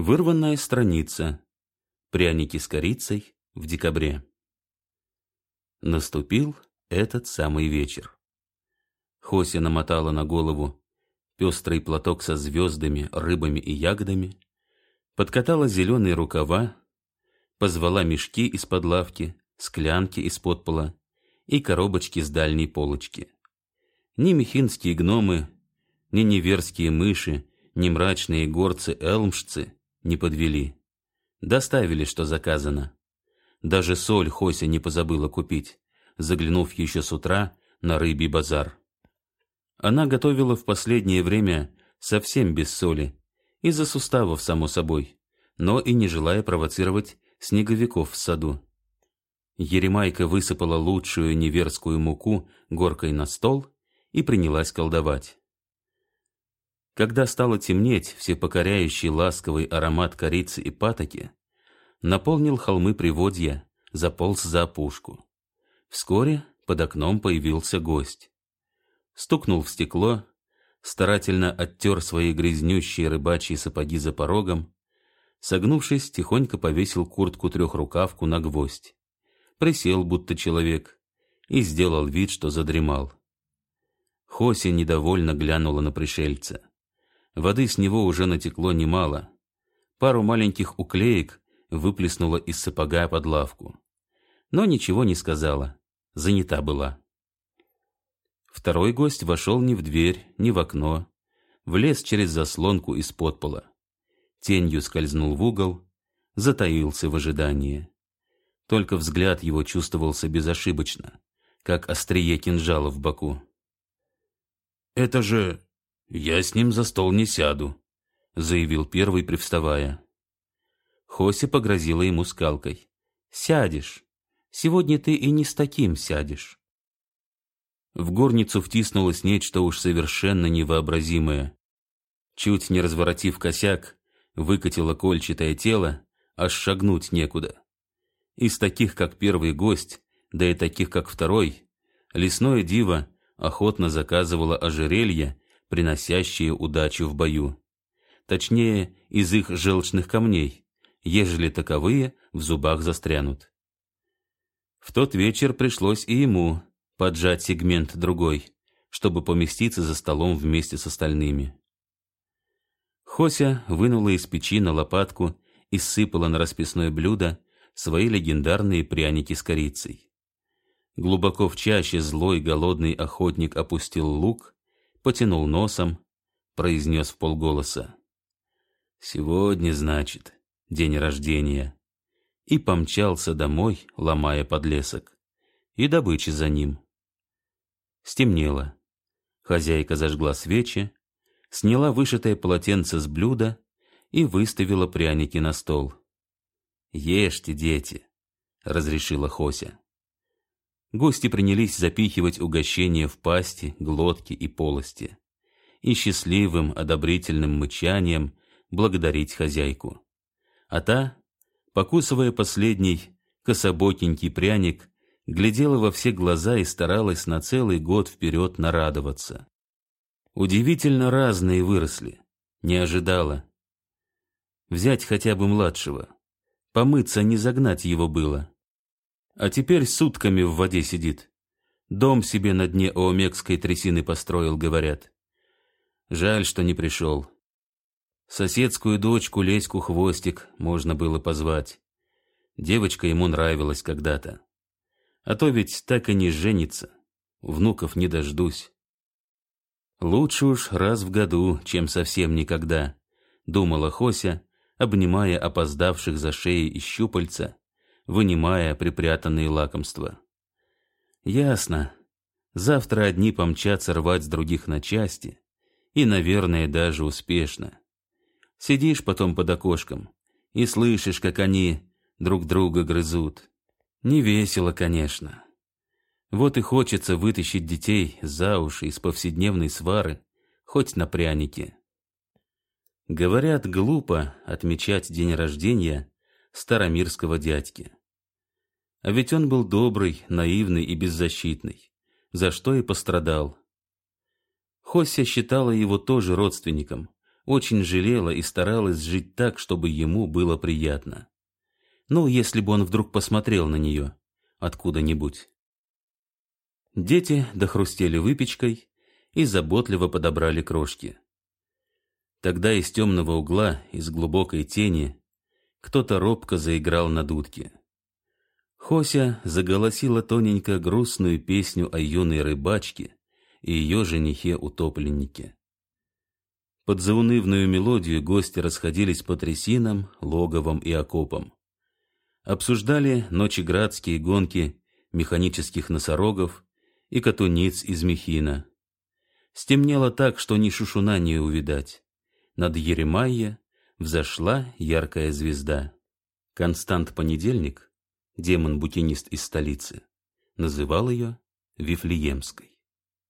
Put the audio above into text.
Вырванная страница. Пряники с корицей в декабре. Наступил этот самый вечер. Хося намотала на голову пестрый платок со звездами, рыбами и ягодами, подкатала зеленые рукава, позвала мешки из-под лавки, склянки из-под пола и коробочки с дальней полочки. Ни мехинские гномы, ни неверские мыши, ни мрачные горцы-элмшцы не подвели. Доставили, что заказано. Даже соль Хося не позабыла купить, заглянув еще с утра на рыбий базар. Она готовила в последнее время совсем без соли, из-за суставов, само собой, но и не желая провоцировать снеговиков в саду. Еремайка высыпала лучшую неверскую муку горкой на стол и принялась колдовать. Когда стало темнеть, всепокоряющий ласковый аромат корицы и патоки наполнил холмы приводья, заполз за опушку. Вскоре под окном появился гость. Стукнул в стекло, старательно оттер свои грязнющие рыбачьи сапоги за порогом, согнувшись, тихонько повесил куртку-трехрукавку на гвоздь. Присел, будто человек, и сделал вид, что задремал. Хося недовольно глянула на пришельца. Воды с него уже натекло немало. Пару маленьких уклеек выплеснула из сапога под лавку. Но ничего не сказала. Занята была. Второй гость вошел не в дверь, не в окно. Влез через заслонку из-под пола. Тенью скользнул в угол, затаился в ожидании. Только взгляд его чувствовался безошибочно, как острие кинжала в боку. «Это же «Я с ним за стол не сяду», — заявил первый, привставая. Хося погрозила ему скалкой. «Сядешь. Сегодня ты и не с таким сядешь». В горницу втиснулось нечто уж совершенно невообразимое. Чуть не разворотив косяк, выкатило кольчатое тело, аж шагнуть некуда. Из таких, как первый гость, да и таких, как второй, лесное диво охотно заказывало ожерелье приносящие удачу в бою. Точнее, из их желчных камней, ежели таковые в зубах застрянут. В тот вечер пришлось и ему поджать сегмент другой, чтобы поместиться за столом вместе с остальными. Хося вынула из печи на лопатку и сыпала на расписное блюдо свои легендарные пряники с корицей. Глубоко в чаще злой голодный охотник опустил лук потянул носом, произнес в полголоса. «Сегодня, значит, день рождения». И помчался домой, ломая подлесок. И добыча за ним. Стемнело. Хозяйка зажгла свечи, сняла вышитое полотенце с блюда и выставила пряники на стол. «Ешьте, дети», — разрешила Хося. Гости принялись запихивать угощения в пасти, глотки и полости. И счастливым, одобрительным мычанием благодарить хозяйку. А та, покусывая последний кособокенький пряник, глядела во все глаза и старалась на целый год вперед нарадоваться. Удивительно разные выросли. Не ожидала. Взять хотя бы младшего. Помыться не загнать его было. А теперь сутками в воде сидит. Дом себе на дне Оомекской трясины построил, говорят. Жаль, что не пришел. Соседскую дочку Леську Хвостик можно было позвать. Девочка ему нравилась когда-то. А то ведь так и не женится. Внуков не дождусь. Лучше уж раз в году, чем совсем никогда, думала Хося, обнимая опоздавших за шеей и щупальца, вынимая припрятанные лакомства. Ясно. Завтра одни помчатся рвать с других на части, и, наверное, даже успешно. Сидишь потом под окошком и слышишь, как они друг друга грызут. Не весело, конечно. Вот и хочется вытащить детей за уши из повседневной свары, хоть на пряники. Говорят, глупо отмечать день рождения старомирского дядьки. А ведь он был добрый, наивный и беззащитный, за что и пострадал. Хося считала его тоже родственником, очень жалела и старалась жить так, чтобы ему было приятно. Ну, если бы он вдруг посмотрел на нее откуда-нибудь. Дети дохрустели выпечкой и заботливо подобрали крошки. Тогда из темного угла, из глубокой тени, кто-то робко заиграл на дудке. Хося заголосила тоненько грустную песню о юной рыбачке и ее женихе-утопленнике. Под заунывную мелодию гости расходились по трясинам, логовам и окопам. Обсуждали ночеградские гонки механических носорогов и катуниц из мехина. Стемнело так, что ни шушуна не увидать. Над Еремайя взошла яркая звезда. Констант Понедельник, демон-букинист из столицы, называл ее Вифлеемской.